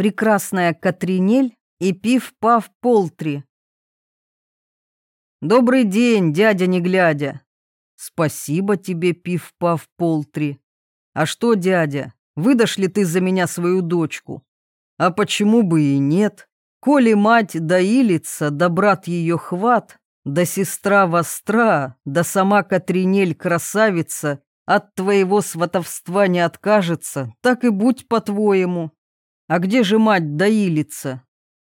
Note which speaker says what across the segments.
Speaker 1: прекрасная Катринель и Пив-Пав Полтри. «Добрый день, дядя не глядя!» «Спасибо тебе, Пив-Пав Полтри!» «А что, дядя, выдашь ли ты за меня свою дочку?» «А почему бы и нет? Коли мать доилится, да брат ее хват, да сестра востра, да сама Катринель красавица, от твоего сватовства не откажется, так и будь по-твоему. А где же мать доилится?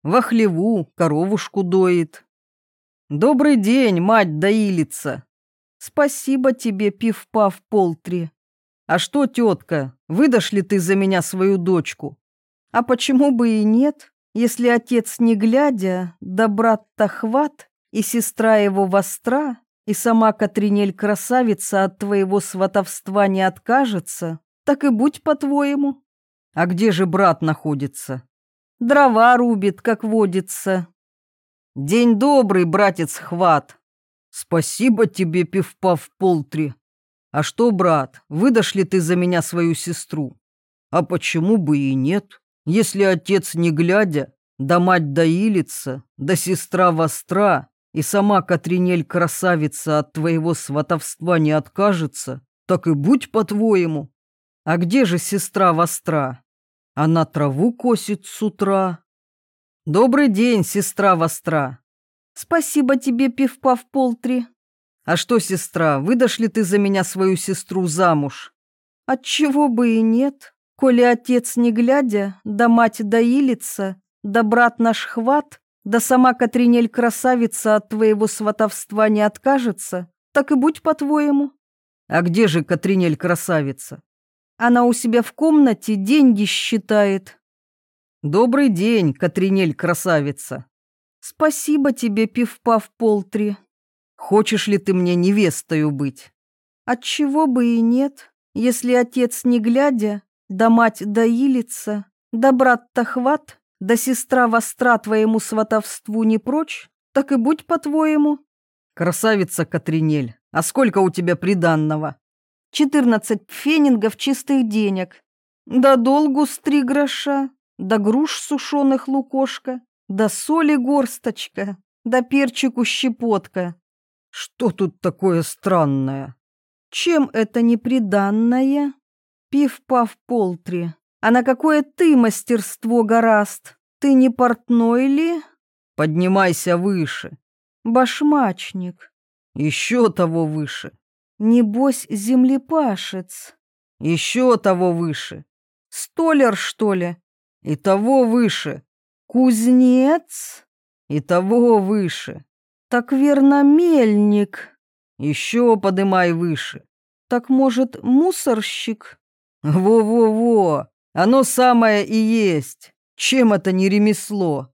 Speaker 1: Во хлеву коровушку доит. Добрый день, мать доилица. Спасибо тебе, пив-пав полтри. А что, тетка, выдашь ли ты за меня свою дочку? А почему бы и нет, если отец не глядя, да брат-то хват, и сестра его востра, и сама Катринель красавица от твоего сватовства не откажется, так и будь по-твоему. А где же брат находится? Дрова рубит, как водится. День добрый, братец Хват. Спасибо тебе, пивпав полтри. А что, брат, выдашь ли ты за меня свою сестру? А почему бы и нет? Если отец не глядя, да мать доилится, да сестра востра, и сама Катринель красавица от твоего сватовства не откажется, так и будь по-твоему. А где же сестра востра? Она траву косит с утра. Добрый день, сестра востра. Спасибо тебе, пивпав полтри. А что, сестра, выдашь ли ты за меня свою сестру замуж? Отчего бы и нет, коли отец не глядя, да мать доилится, да брат наш хват, да сама Катринель красавица от твоего сватовства не откажется, так и будь по-твоему. А где же Катринель красавица? Она у себя в комнате деньги считает. Добрый день, Катринель красавица. Спасибо тебе, пивпав полтри. Хочешь ли ты мне невестою быть? Отчего бы и нет, если отец не глядя, да мать доилится, да брат-то хват, да сестра востра твоему сватовству не прочь, так и будь по-твоему. Красавица Катринель, а сколько у тебя приданного? Четырнадцать пфенингов чистых денег, да долгу с три гроша, да груш сушеных лукошка, да соли горсточка, да перчику щепотка. Что тут такое странное? Чем это не приданное? Пив-пав полтри. А на какое ты мастерство гораст? Ты не портной ли? Поднимайся выше. Башмачник. Еще того выше. Небось, землепашец. Еще того выше. Столер, что ли? И того выше. Кузнец? И того выше. Так верно, мельник. Еще подымай выше. Так, может, мусорщик? Во-во-во, оно самое и есть. Чем это не ремесло?